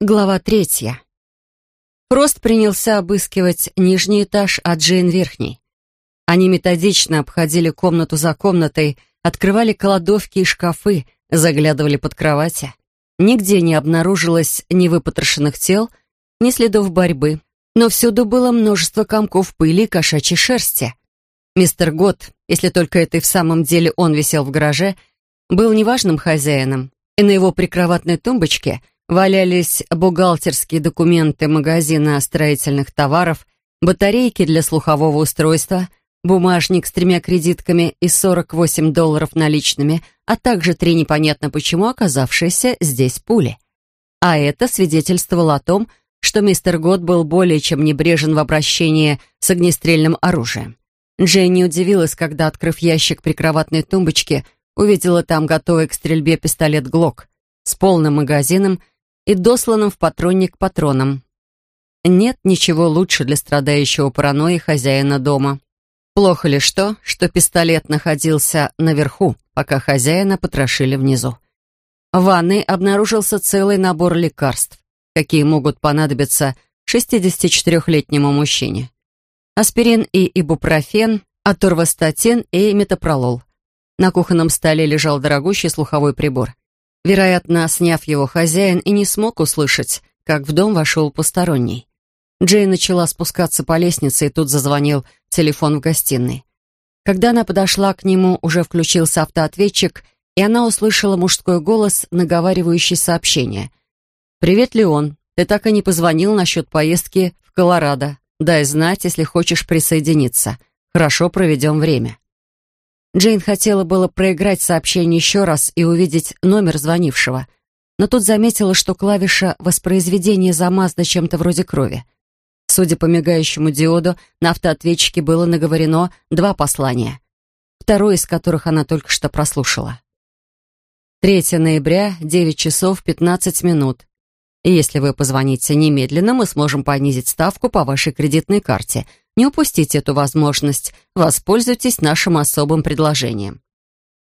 Глава третья. Фрост принялся обыскивать нижний этаж, а Джейн — верхний. Они методично обходили комнату за комнатой, открывали кладовки и шкафы, заглядывали под кровати. Нигде не обнаружилось ни выпотрошенных тел, ни следов борьбы, но всюду было множество комков пыли и кошачьей шерсти. Мистер Гот, если только это и в самом деле он висел в гараже, был неважным хозяином, и на его прикроватной тумбочке — Валялись бухгалтерские документы магазина строительных товаров, батарейки для слухового устройства, бумажник с тремя кредитками и 48 долларов наличными, а также три непонятно почему оказавшиеся здесь пули. А это свидетельствовало о том, что мистер Год был более чем небрежен в обращении с огнестрельным оружием. Дженни удивилась, когда, открыв ящик прикроватной тумбочки, увидела там готовый к стрельбе пистолет «Глок» с полным магазином и досланным в патронник патроном. Нет ничего лучше для страдающего паранойи хозяина дома. Плохо ли что, что пистолет находился наверху, пока хозяина потрошили внизу. В ванной обнаружился целый набор лекарств, какие могут понадобиться 64-летнему мужчине. Аспирин и ибупрофен, аторвастатин и метапролол. На кухонном столе лежал дорогущий слуховой прибор. Вероятно, сняв его хозяин и не смог услышать, как в дом вошел посторонний. Джей начала спускаться по лестнице, и тут зазвонил телефон в гостиной. Когда она подошла к нему, уже включился автоответчик, и она услышала мужской голос, наговаривающий сообщение. «Привет, Леон. Ты так и не позвонил насчет поездки в Колорадо. Дай знать, если хочешь присоединиться. Хорошо проведем время». Джейн хотела было проиграть сообщение еще раз и увидеть номер звонившего, но тут заметила, что клавиша воспроизведения замазана чем-то вроде крови. Судя по мигающему диоду, на автоответчике было наговорено два послания, второе из которых она только что прослушала. 3 ноября, 9 часов 15 минут. Если вы позвоните немедленно, мы сможем понизить ставку по вашей кредитной карте — не упустите эту возможность, воспользуйтесь нашим особым предложением.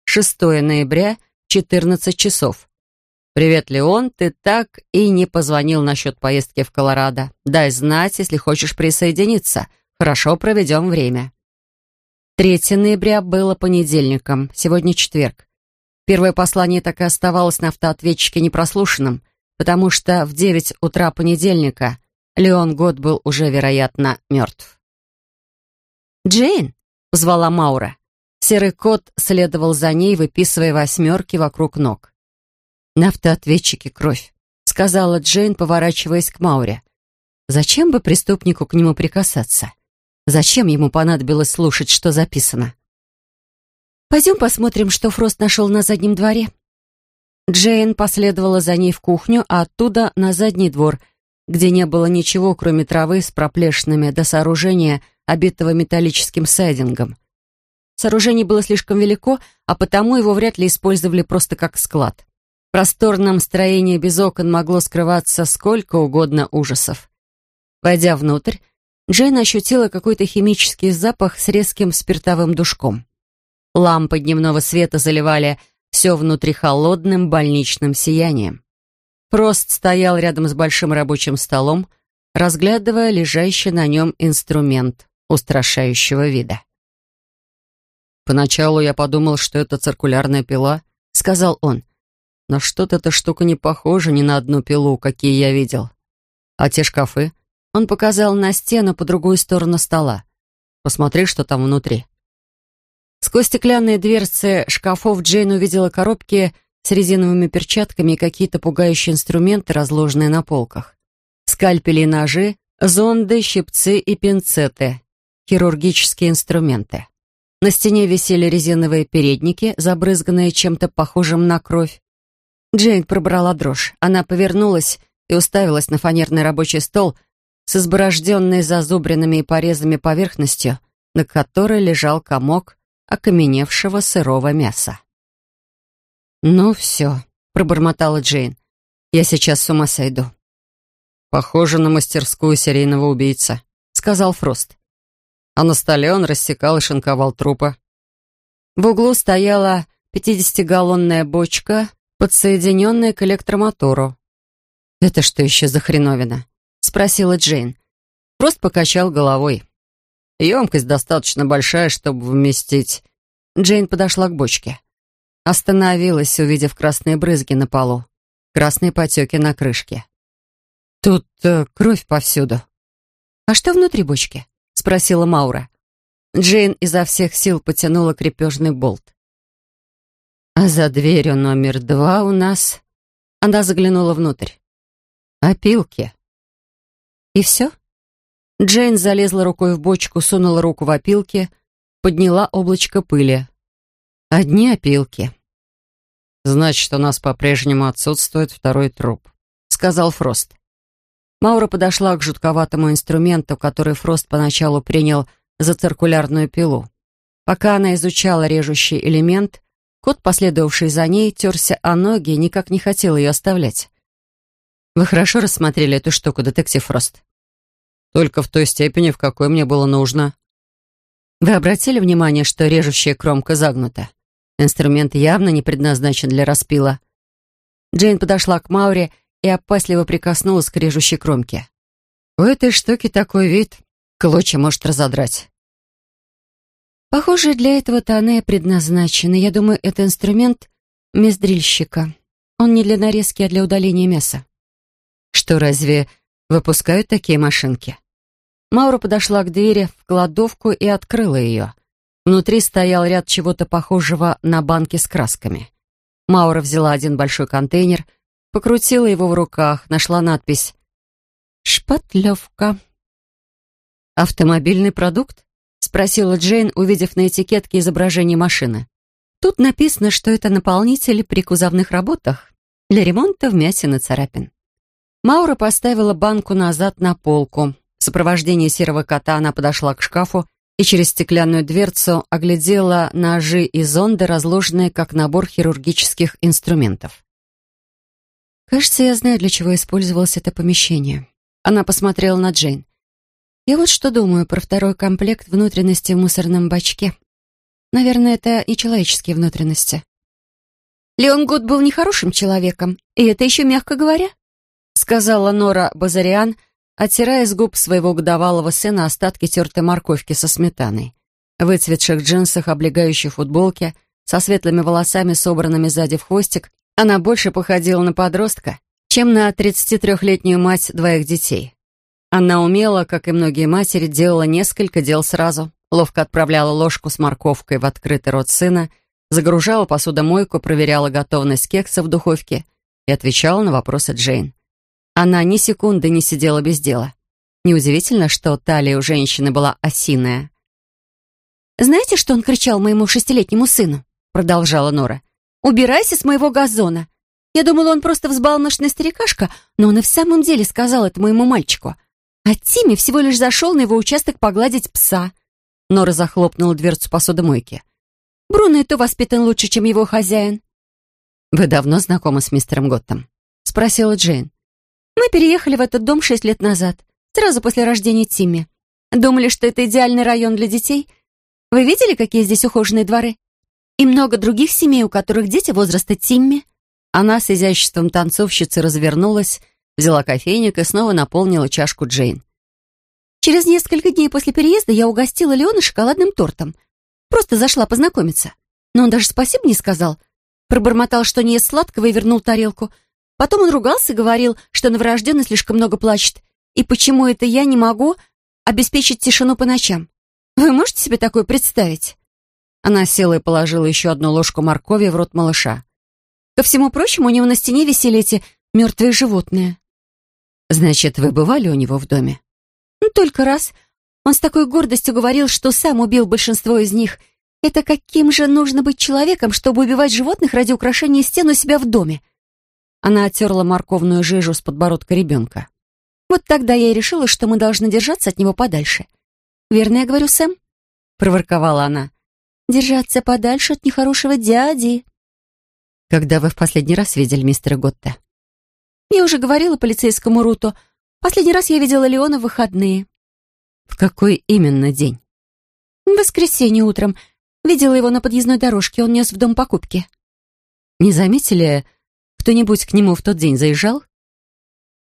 6 ноября, 14 часов. «Привет, Леон, ты так и не позвонил насчет поездки в Колорадо. Дай знать, если хочешь присоединиться. Хорошо проведем время». 3 ноября было понедельником, сегодня четверг. Первое послание так и оставалось на автоответчике непрослушанным, потому что в 9 утра понедельника Леон Год был уже, вероятно, мертв. «Джейн!» — позвала Маура. Серый кот следовал за ней, выписывая восьмерки вокруг ног. «На автоответчике кровь», — сказала Джейн, поворачиваясь к Мауре. «Зачем бы преступнику к нему прикасаться? Зачем ему понадобилось слушать, что записано?» «Пойдем посмотрим, что Фрост нашел на заднем дворе». Джейн последовала за ней в кухню, а оттуда на задний двор, где не было ничего, кроме травы с проплешинами до сооружения — обитого металлическим сайдингом. Сооружение было слишком велико, а потому его вряд ли использовали просто как склад. В просторном строении без окон могло скрываться сколько угодно ужасов. Войдя внутрь, Джейн ощутила какой-то химический запах с резким спиртовым душком. Лампы дневного света заливали все внутри холодным больничным сиянием. Прост стоял рядом с большим рабочим столом, разглядывая лежащий на нем инструмент устрашающего вида. «Поначалу я подумал, что это циркулярная пила», — сказал он. «Но что-то эта штука не похожа ни на одну пилу, какие я видел. А те шкафы?» Он показал на стену по другую сторону стола. «Посмотри, что там внутри». Сквозь стеклянные дверцы шкафов Джейн увидела коробки с резиновыми перчатками и какие-то пугающие инструменты, разложенные на полках. Скальпели и ножи, зонды, щипцы и пинцеты хирургические инструменты. На стене висели резиновые передники, забрызганные чем-то похожим на кровь. Джейн пробрала дрожь. Она повернулась и уставилась на фанерный рабочий стол с изборожденной зазубринами и порезами поверхностью, на которой лежал комок окаменевшего сырого мяса. «Ну все», — пробормотала Джейн. «Я сейчас с ума сойду». «Похоже на мастерскую серийного убийца», — сказал Фрост а на столе он рассекал и шинковал трупы. В углу стояла пятидесятигаллонная бочка, подсоединенная к электромотору. «Это что еще за хреновина?» — спросила Джейн. Просто покачал головой. Емкость достаточно большая, чтобы вместить. Джейн подошла к бочке. Остановилась, увидев красные брызги на полу, красные потеки на крышке. «Тут э, кровь повсюду». «А что внутри бочки?» — спросила Маура. Джейн изо всех сил потянула крепежный болт. «А за дверью номер два у нас...» Она заглянула внутрь. «Опилки». «И все?» Джейн залезла рукой в бочку, сунула руку в опилки, подняла облачко пыли. Одни опилки. «Значит, у нас по-прежнему отсутствует второй труп», — сказал Фрост. Маура подошла к жутковатому инструменту, который Фрост поначалу принял за циркулярную пилу. Пока она изучала режущий элемент, кот, последовавший за ней, терся о ноги и никак не хотел ее оставлять. «Вы хорошо рассмотрели эту штуку, детектив Фрост?» Только в той степени, в какой мне было нужно. Вы обратили внимание, что режущая кромка загнута? Инструмент явно не предназначен для распила. Джейн подошла к Мауре и опасливо прикоснулась к режущей кромке. У этой штуки такой вид, клочья может разодрать. Похоже, для этого-то она и предназначена. Я думаю, это инструмент мездрильщика. Он не для нарезки, а для удаления мяса. Что, разве выпускают такие машинки? Маура подошла к двери в кладовку и открыла ее. Внутри стоял ряд чего-то похожего на банки с красками. Маура взяла один большой контейнер, покрутила его в руках, нашла надпись «Шпатлевка». «Автомобильный продукт?» — спросила Джейн, увидев на этикетке изображение машины. «Тут написано, что это наполнитель при кузовных работах для ремонта вмятин и царапин». Маура поставила банку назад на полку, в сопровождении серого кота она подошла к шкафу и через стеклянную дверцу оглядела ножи и зонды, разложенные как набор хирургических инструментов. «Кажется, я знаю, для чего использовалось это помещение». Она посмотрела на Джейн. «Я вот что думаю про второй комплект внутренности в мусорном бачке. Наверное, это и человеческие внутренности». «Леон Гуд был нехорошим человеком, и это еще мягко говоря», сказала Нора Базариан, оттирая с губ своего годовалого сына остатки тертой морковки со сметаной. В выцветших джинсах, облегающей футболке, со светлыми волосами, собранными сзади в хвостик, она больше походила на подростка, чем на 33-летнюю мать двоих детей. Она умела, как и многие матери, делала несколько дел сразу, ловко отправляла ложку с морковкой в открытый рот сына, загружала посудомойку, проверяла готовность кекса в духовке и отвечала на вопросы Джейн. Она ни секунды не сидела без дела. Неудивительно, что талия у женщины была осиная. «Знаете, что он кричал моему шестилетнему сыну?» продолжала Нора. «Убирайся с моего газона!» Я думала, он просто взбалмошный старикашка, но он и в самом деле сказал это моему мальчику. А Тимми всего лишь зашел на его участок погладить пса. Нора захлопнула дверцу посудомойки. «Бруно и то воспитан лучше, чем его хозяин». «Вы давно знакомы с мистером Готтом?» — спросила Джейн. Мы переехали в этот дом шесть лет назад, сразу после рождения Тимми. Думали, что это идеальный район для детей. Вы видели, какие здесь ухоженные дворы? И много других семей, у которых дети возраста Тимми. Она с изяществом танцовщицы развернулась, взяла кофейник и снова наполнила чашку Джейн. Через несколько дней после переезда я угостила Леона шоколадным тортом. Просто зашла познакомиться. Но он даже спасибо не сказал. Пробормотал, что не ест сладкого и вернул тарелку — Потом он ругался и говорил, что новорожденный слишком много плачет. И почему это я не могу обеспечить тишину по ночам? Вы можете себе такое представить?» Она села и положила еще одну ложку моркови в рот малыша. Ко всему прочему, у него на стене висели эти мертвые животные. «Значит, вы бывали у него в доме?» «Ну, только раз. Он с такой гордостью говорил, что сам убил большинство из них. Это каким же нужно быть человеком, чтобы убивать животных ради украшения стен у себя в доме?» Она оттерла морковную жижу с подбородка ребенка. «Вот тогда я и решила, что мы должны держаться от него подальше. Верно я говорю, Сэм?» — проворковала она. «Держаться подальше от нехорошего дяди». «Когда вы в последний раз видели мистера Готта?» «Я уже говорила полицейскому Руту. Последний раз я видела Леона в выходные». «В какой именно день?» «В воскресенье утром. Видела его на подъездной дорожке, он нес в дом покупки». «Не заметили, кто-нибудь к нему в тот день заезжал?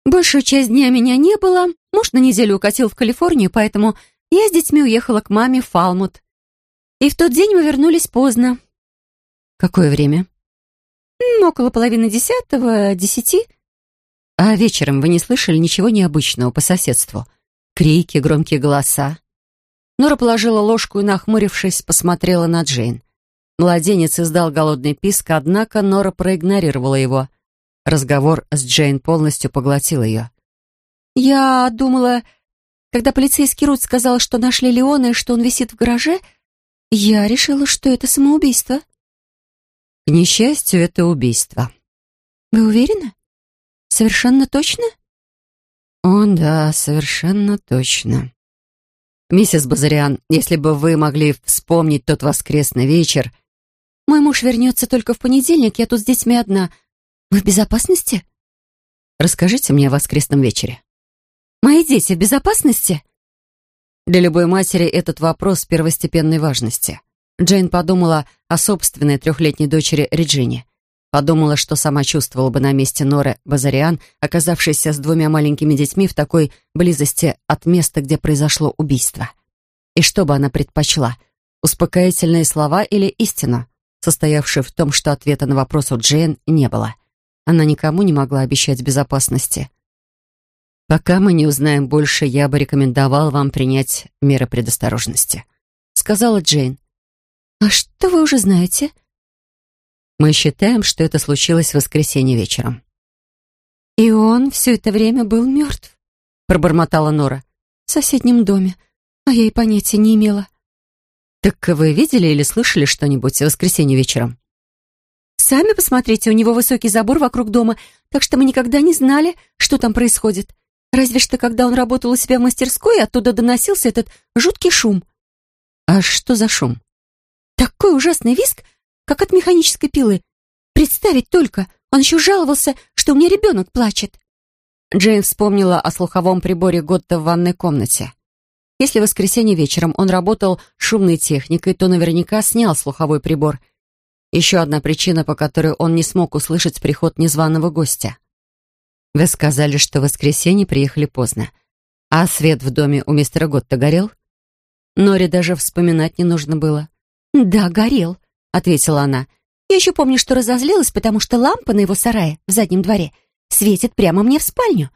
Большую часть дня меня не было. Муж на неделю укатил в Калифорнию, поэтому я с детьми уехала к маме в Фалмут. И в тот день мы вернулись поздно. Какое время? Около половины десятого, десяти. А вечером вы не слышали ничего необычного по соседству? Крики, громкие голоса? Нора положила ложку и, нахмурившись, посмотрела на Джейн. Младенец издал голодный писк, однако Нора проигнорировала его. Разговор с Джейн полностью поглотил ее. «Я думала, когда полицейский Рут сказал, что нашли Леона и что он висит в гараже, я решила, что это самоубийство». «К несчастью, это убийство». «Вы уверены? Совершенно точно?» «О, да, совершенно точно». «Миссис Базариан, если бы вы могли вспомнить тот воскресный вечер...» «Мой муж вернется только в понедельник, я тут с детьми одна. Вы в безопасности?» «Расскажите мне о воскресном вечере». «Мои дети в безопасности?» Для любой матери этот вопрос первостепенной важности. Джейн подумала о собственной трехлетней дочери Реджине. Подумала, что сама чувствовала бы на месте Норы Базариан, оказавшейся с двумя маленькими детьми в такой близости от места, где произошло убийство. И что бы она предпочла? Успокоительные слова или истину, состоявшую в том, что ответа на вопрос у Джейн не было. Она никому не могла обещать безопасности. «Пока мы не узнаем больше, я бы рекомендовал вам принять меры предосторожности», сказала Джейн. «А что вы уже знаете?» Мы считаем, что это случилось в воскресенье вечером. «И он все это время был мертв», — пробормотала Нора. «В соседнем доме, а я и понятия не имела». «Так вы видели или слышали что-нибудь в воскресенье вечером?» «Сами посмотрите, у него высокий забор вокруг дома, так что мы никогда не знали, что там происходит. Разве что, когда он работал у себя в мастерской, оттуда доносился этот жуткий шум». «А что за шум?» «Такой ужасный виск, как от механической пилы. Представить только, он еще жаловался, что у меня ребенок плачет». Джейн вспомнила о слуховом приборе Готта в ванной комнате. Если в воскресенье вечером он работал шумной техникой, то наверняка снял слуховой прибор. Еще одна причина, по которой он не смог услышать приход незваного гостя. Вы сказали, что в воскресенье приехали поздно. А свет в доме у мистера Готта горел? Норе даже вспоминать не нужно было. «Да, горел», — ответила она. «Я еще помню, что разозлилась, потому что лампа на его сарае в заднем дворе светит прямо мне в спальню.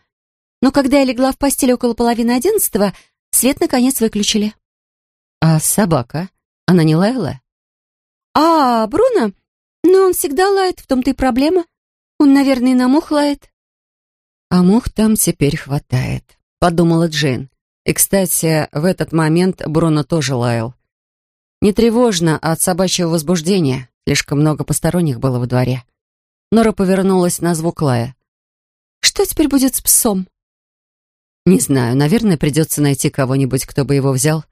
Но когда я легла в постель около половины одиннадцатого, свет наконец выключили». «А собака? Она не лаяла?» «А, Бруно? Ну, он всегда лает, в том-то и проблема. Он, наверное, на мух лает». «А мух там теперь хватает», — подумала Джейн. И, кстати, в этот момент Бруно тоже лаял. Не тревожно, а от собачьего возбуждения. Слишком много посторонних было во дворе. Нора повернулась на звук лая. «Что теперь будет с псом?» «Не знаю. Наверное, придется найти кого-нибудь, кто бы его взял.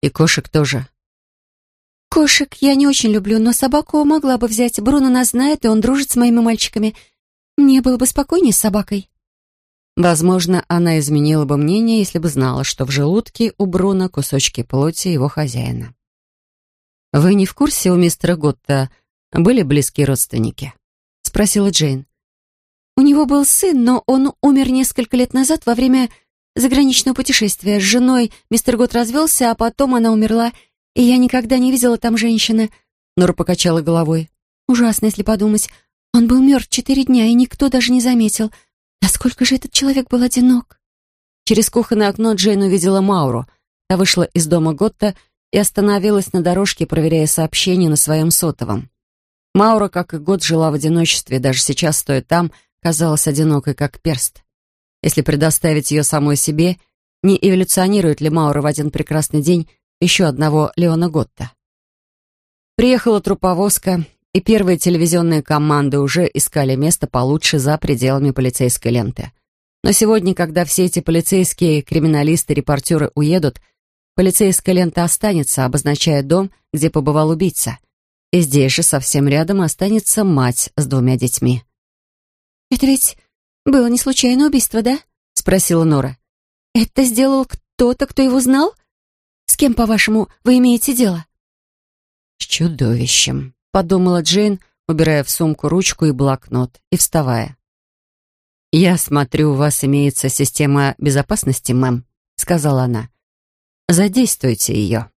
И кошек тоже». «Кошек я не очень люблю, но собаку могла бы взять. Бруно нас знает, и он дружит с моими мальчиками. Мне было бы спокойнее с собакой». Возможно, она изменила бы мнение, если бы знала, что в желудке у Бруно кусочки плоти его хозяина. «Вы не в курсе, у мистера Готта были близкие родственники?» — спросила Джейн. «У него был сын, но он умер несколько лет назад во время заграничного путешествия. С женой мистер Гот развелся, а потом она умерла, и я никогда не видела там женщины». Нора покачала головой. «Ужасно, если подумать. Он был мертв четыре дня, и никто даже не заметил. Насколько же этот человек был одинок?» Через кухонное окно Джейн увидела Мауру. Та вышла из дома Готта и остановилась на дорожке, проверяя сообщения на своем сотовом. Маура, как и год, жила в одиночестве, даже сейчас, стоя там, казалась одинокой, как перст. Если предоставить ее самой себе, не эволюционирует ли Маура в один прекрасный день еще одного Леона Готта? Приехала труповозка, и первые телевизионные команды уже искали место получше за пределами полицейской ленты. Но сегодня, когда все эти полицейские, криминалисты, репортеры уедут, Полицейская лента останется, обозначая дом, где побывал убийца. И здесь же, совсем рядом, останется мать с двумя детьми. «Это ведь было не случайное убийство, да?» — спросила Нора. «Это сделал кто-то, кто его знал? С кем, по-вашему, вы имеете дело?» «С чудовищем», — подумала Джейн, убирая в сумку ручку и блокнот и вставая. «Я смотрю, у вас имеется система безопасности, мэм», — сказала она. «Задействуйте ее».